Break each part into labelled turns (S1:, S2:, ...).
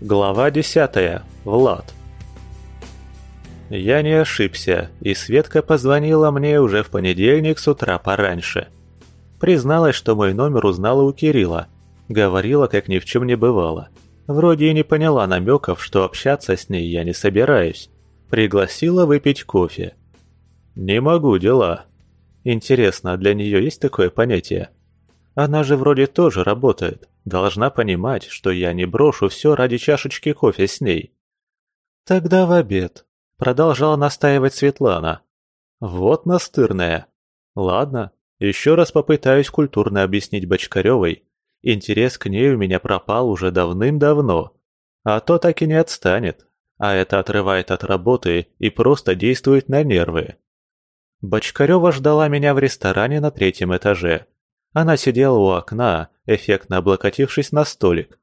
S1: Глава 10. Влад. Я не ошибся, и Светка позвонила мне уже в понедельник с утра пораньше. Призналась, что мой номер узнала у Кирилла. Говорила, как ни в чем не бывало. Вроде и не поняла намеков, что общаться с ней я не собираюсь. Пригласила выпить кофе. Не могу, дела. Интересно, для нее есть такое понятие? Она же вроде тоже работает. Должна понимать, что я не брошу все ради чашечки кофе с ней. Тогда в обед. Продолжала настаивать Светлана. Вот настырная. Ладно, еще раз попытаюсь культурно объяснить Бочкаревой. Интерес к ней у меня пропал уже давным-давно. А то так и не отстанет. А это отрывает от работы и просто действует на нервы. Бочкарева ждала меня в ресторане на третьем этаже. Она сидела у окна, эффектно облокотившись на столик.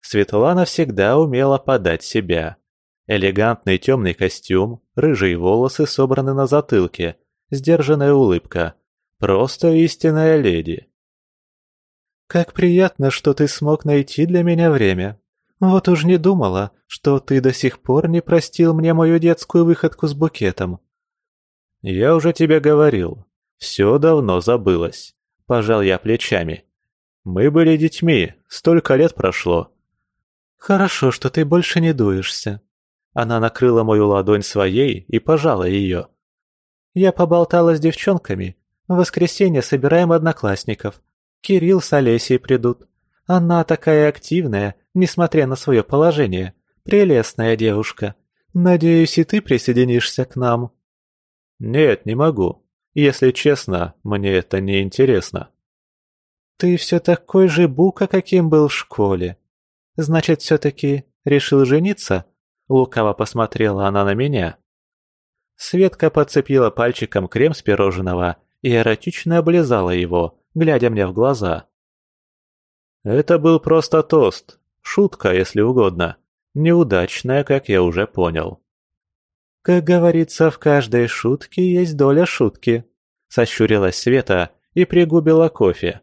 S1: Светлана всегда умела подать себя. Элегантный темный костюм, рыжие волосы собраны на затылке, сдержанная улыбка. Просто истинная леди. «Как приятно, что ты смог найти для меня время. Вот уж не думала, что ты до сих пор не простил мне мою детскую выходку с букетом». «Я уже тебе говорил. Все давно забылось. Пожал я плечами. Мы были детьми, столько лет прошло. Хорошо, что ты больше не дуешься. Она накрыла мою ладонь своей и пожала ее. Я поболтала с девчонками. В воскресенье собираем одноклассников. Кирилл с Олесей придут. Она такая активная, несмотря на свое положение. Прелестная девушка. Надеюсь, и ты присоединишься к нам. Нет, не могу. Если честно, мне это не интересно. Ты все такой же бука, каким был в школе. Значит, все-таки решил жениться? Лукаво посмотрела она на меня. Светка подцепила пальчиком крем с пирожного и эротично облизала его, глядя мне в глаза. Это был просто тост, шутка, если угодно, неудачная, как я уже понял. «Как говорится, в каждой шутке есть доля шутки», — сощурилась Света и пригубила кофе.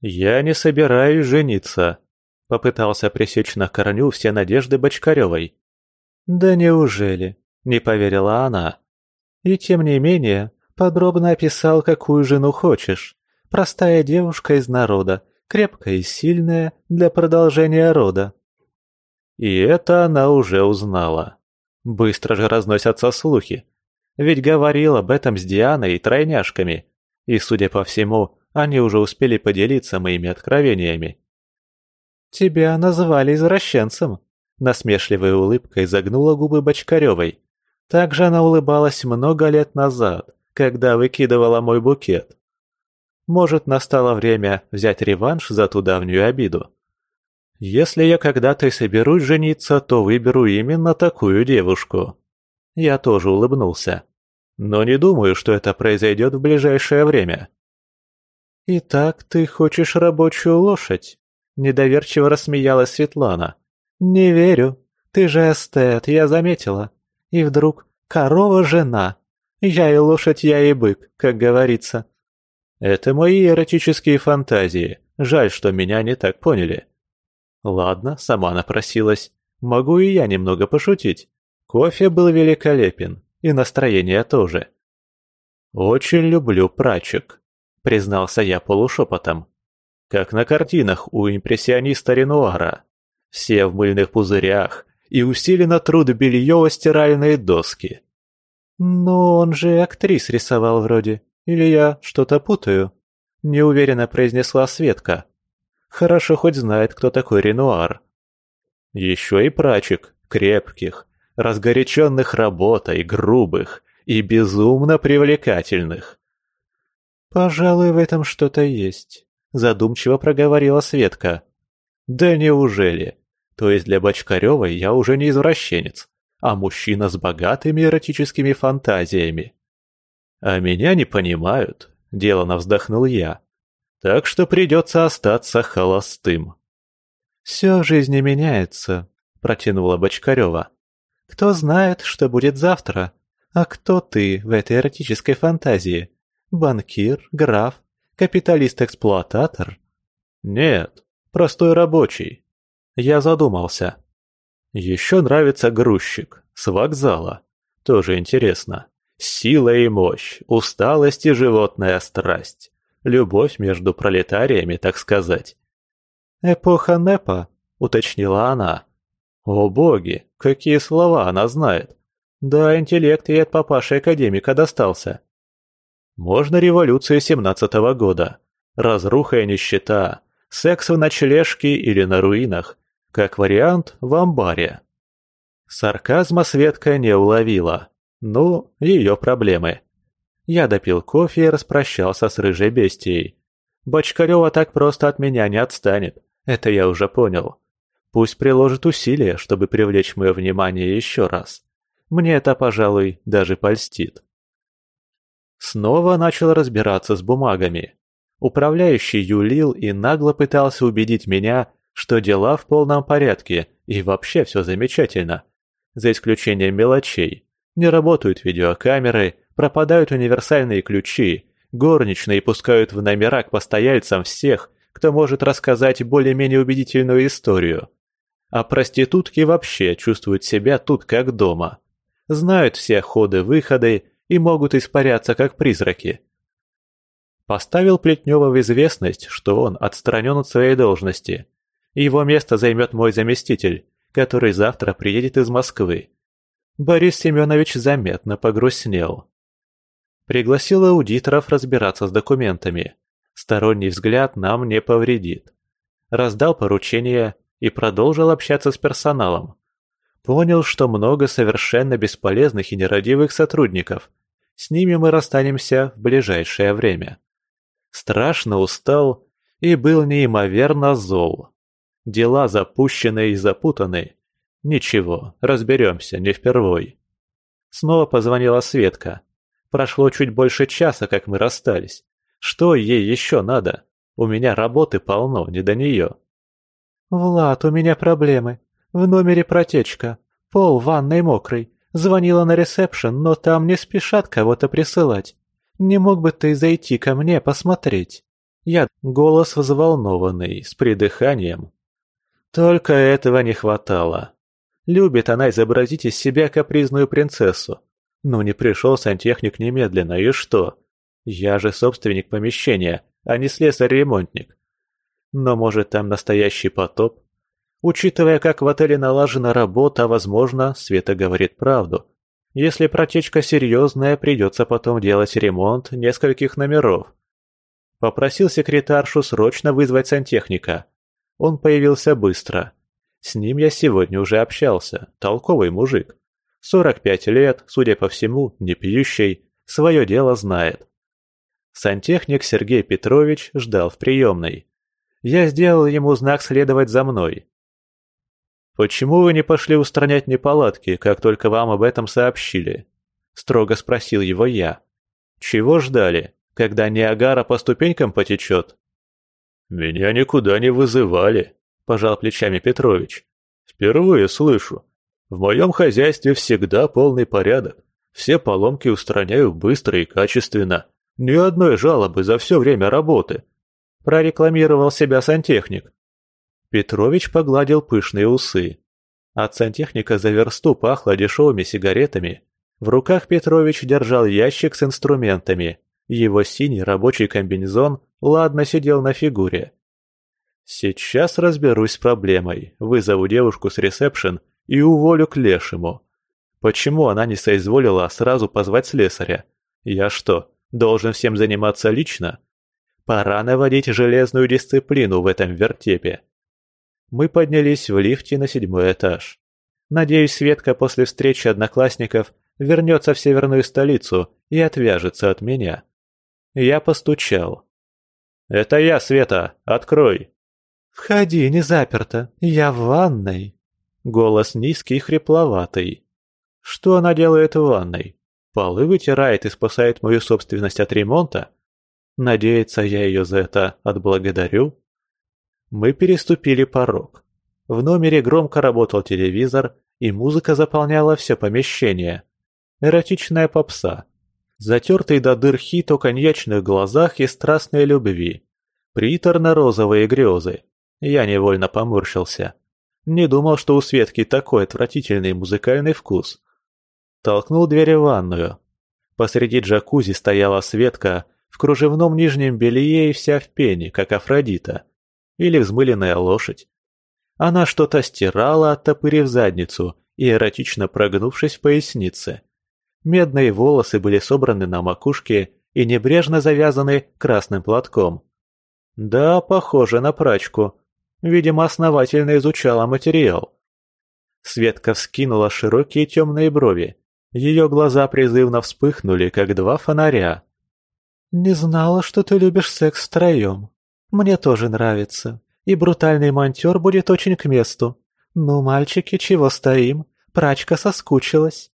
S1: «Я не собираюсь жениться», — попытался пресечь на корню все надежды Бочкаревой. «Да неужели?» — не поверила она. «И тем не менее, подробно описал, какую жену хочешь. Простая девушка из народа, крепкая и сильная для продолжения рода». И это она уже узнала. Быстро же разносятся слухи. Ведь говорил об этом с Дианой и тройняшками. И, судя по всему, они уже успели поделиться моими откровениями. «Тебя назвали извращенцем», — насмешливой улыбкой загнула губы Бочкаревой. Так же она улыбалась много лет назад, когда выкидывала мой букет. Может, настало время взять реванш за ту давнюю обиду. Если я когда-то и соберусь жениться, то выберу именно такую девушку. Я тоже улыбнулся. Но не думаю, что это произойдет в ближайшее время. «Итак, ты хочешь рабочую лошадь?» Недоверчиво рассмеялась Светлана. «Не верю. Ты же эстет, я заметила. И вдруг корова-жена. Я и лошадь, я и бык, как говорится». «Это мои эротические фантазии. Жаль, что меня не так поняли». Ладно, сама напросилась. Могу и я немного пошутить. Кофе был великолепен, и настроение тоже. «Очень люблю прачек», — признался я полушепотом. «Как на картинах у импрессиониста Ренуара. Все в мыльных пузырях и усиленно труд белье стиральные доски». «Но он же актрис рисовал вроде. Или я что-то путаю?» — неуверенно произнесла Светка. Хорошо хоть знает, кто такой Ренуар. Еще и прачек, крепких, разгоряченных работой, грубых и безумно привлекательных. «Пожалуй, в этом что-то есть», — задумчиво проговорила Светка. «Да неужели? То есть для Бочкаревой я уже не извращенец, а мужчина с богатыми эротическими фантазиями?» «А меня не понимают», — делано вздохнул я. Так что придется остаться холостым. «Все в жизни меняется», — протянула Бочкарева. «Кто знает, что будет завтра? А кто ты в этой эротической фантазии? Банкир, граф, капиталист-эксплуататор?» «Нет, простой рабочий». Я задумался. Еще нравится грузчик, с вокзала. Тоже интересно. Сила и мощь, усталость и животная страсть. Любовь между пролетариями, так сказать. «Эпоха Непа», — уточнила она. «О боги, какие слова она знает! Да, интеллект ей от папаши-академика достался. Можно революцию семнадцатого года. Разруха и нищета, секс в ночлежке или на руинах, как вариант в амбаре. Сарказма Светка не уловила. Ну, ее проблемы. Я допил кофе и распрощался с рыжей бестией. Бочкарева так просто от меня не отстанет, это я уже понял. Пусть приложит усилия, чтобы привлечь мое внимание еще раз. Мне это, пожалуй, даже польстит. Снова начал разбираться с бумагами. Управляющий юлил и нагло пытался убедить меня, что дела в полном порядке и вообще все замечательно. За исключением мелочей. Не работают видеокамеры, пропадают универсальные ключи, горничные пускают в номера к постояльцам всех, кто может рассказать более-менее убедительную историю. А проститутки вообще чувствуют себя тут как дома. Знают все ходы-выходы и могут испаряться как призраки. Поставил Плетнева в известность, что он отстранен от своей должности. Его место займет мой заместитель, который завтра приедет из Москвы. Борис Семенович заметно погрустнел. Пригласил аудиторов разбираться с документами. Сторонний взгляд нам не повредит. Раздал поручение и продолжил общаться с персоналом. Понял, что много совершенно бесполезных и нерадивых сотрудников. С ними мы расстанемся в ближайшее время. Страшно устал и был неимоверно зол. Дела запущены и запутаны. Ничего, разберемся, не впервой. Снова позвонила Светка. Прошло чуть больше часа, как мы расстались. Что ей еще надо? У меня работы полно, не до нее. «Влад, у меня проблемы. В номере протечка. Пол ванной мокрый. Звонила на ресепшн, но там не спешат кого-то присылать. Не мог бы ты зайти ко мне посмотреть?» Я голос взволнованный, с придыханием. Только этого не хватало. Любит она изобразить из себя капризную принцессу. Ну не пришел сантехник немедленно, и что? Я же собственник помещения, а не слесарь-ремонтник. Но может там настоящий потоп? Учитывая, как в отеле налажена работа, возможно, Света говорит правду. Если протечка серьезная, придется потом делать ремонт нескольких номеров. Попросил секретаршу срочно вызвать сантехника. Он появился быстро. С ним я сегодня уже общался, толковый мужик. 45 лет, судя по всему, не пьющий, свое дело знает. Сантехник Сергей Петрович ждал в приемной. Я сделал ему знак следовать за мной. «Почему вы не пошли устранять неполадки, как только вам об этом сообщили?» – строго спросил его я. «Чего ждали, когда Ниагара по ступенькам потечет?» «Меня никуда не вызывали», – пожал плечами Петрович. «Впервые слышу. В моем хозяйстве всегда полный порядок. Все поломки устраняю быстро и качественно. Ни одной жалобы за все время работы. Прорекламировал себя сантехник. Петрович погладил пышные усы. От сантехника за версту пахло дешевыми сигаретами. В руках Петрович держал ящик с инструментами. Его синий рабочий комбинезон ладно сидел на фигуре. Сейчас разберусь с проблемой, вызову девушку с ресепшн и уволю к лешему. Почему она не соизволила сразу позвать слесаря? Я что, Должен всем заниматься лично. Пора наводить железную дисциплину в этом вертепе. Мы поднялись в лифте на седьмой этаж. Надеюсь, Светка после встречи одноклассников вернется в северную столицу и отвяжется от меня. Я постучал. «Это я, Света, открой!» «Входи, не заперто, я в ванной!» Голос низкий и хрипловатый. «Что она делает в ванной? Полы вытирает и спасает мою собственность от ремонта? Надеется, я ее за это отблагодарю? Мы переступили порог. В номере громко работал телевизор, и музыка заполняла все помещение. Эротичная попса. Затертый до дыр хит о коньячных глазах и страстной любви. Приторно-розовые грезы. Я невольно поморщился. Не думал, что у Светки такой отвратительный музыкальный вкус. Толкнул дверь в ванную. Посреди джакузи стояла Светка в кружевном нижнем белье и вся в пене, как Афродита. Или взмыленная лошадь. Она что-то стирала, оттопырив задницу и эротично прогнувшись в пояснице. Медные волосы были собраны на макушке и небрежно завязаны красным платком. Да, похоже на прачку. Видимо, основательно изучала материал. Светка вскинула широкие темные брови. Ее глаза призывно вспыхнули, как два фонаря. «Не знала, что ты любишь секс втроем. Мне тоже нравится. И брутальный монтер будет очень к месту. Ну, мальчики, чего стоим? Прачка соскучилась».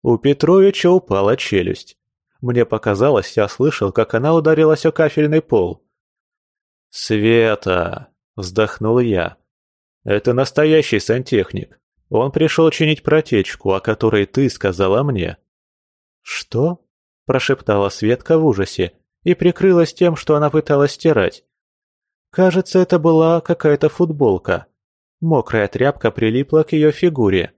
S1: У Петровича упала челюсть. Мне показалось, я слышал, как она ударилась о кафельный пол. «Света!» – вздохнул я. «Это настоящий сантехник. Он пришел чинить протечку, о которой ты сказала мне». «Что?» – прошептала Светка в ужасе и прикрылась тем, что она пыталась стирать. Кажется, это была какая-то футболка. Мокрая тряпка прилипла к ее фигуре.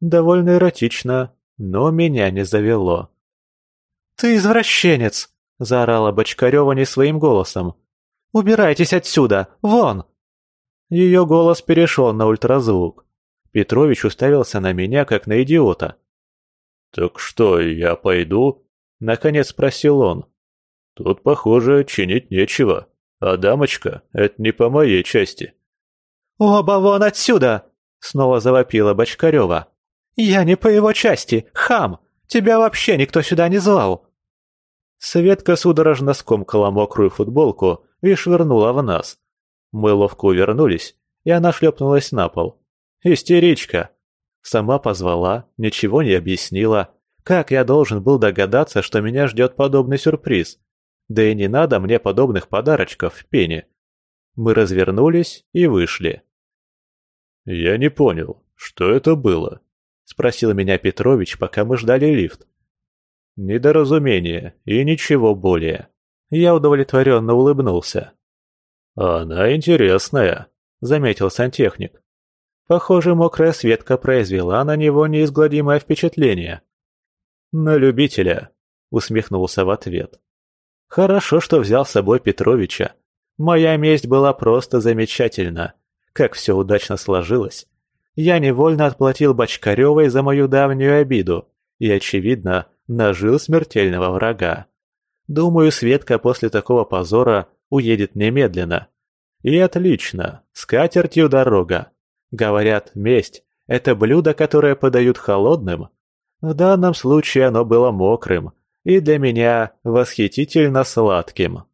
S1: Довольно эротично, но меня не завело. «Ты извращенец!» – заорала Бочкарева не своим голосом. Убирайтесь отсюда! Вон!» Ее голос перешел на ультразвук. Петрович уставился на меня, как на идиота. «Так что, я пойду?» — наконец спросил он. «Тут, похоже, чинить нечего, а дамочка — это не по моей части».
S2: «Оба вон отсюда!» — снова завопила Бочкарева. «Я не по его части, хам! Тебя вообще никто сюда не звал!»
S1: Светка судорожно скомкала мокрую футболку и швырнула в нас. Мы ловко увернулись, и она шлепнулась на пол. Истеричка. Сама позвала, ничего не объяснила. Как я должен был догадаться, что меня ждет подобный сюрприз? Да и не надо мне подобных подарочков в. Мы развернулись и вышли. «Я не понял, что это было?» – спросил меня Петрович, пока мы ждали лифт. «Недоразумение и ничего более». Я удовлетворенно улыбнулся. «Она интересная», — заметил сантехник. Похоже, мокрая Светка произвела на него неизгладимое впечатление. «На любителя», — усмехнулся в ответ. «Хорошо, что взял с собой Петровича. Моя месть была просто замечательна. Как все удачно сложилось. Я невольно отплатил Бочкаревой за мою давнюю обиду и, очевидно, нажил смертельного врага. Думаю, Светка после такого позора уедет немедленно. И отлично, с катертью дорога. Говорят, месть – это блюдо, которое подают холодным. В данном случае оно было мокрым и для меня восхитительно сладким.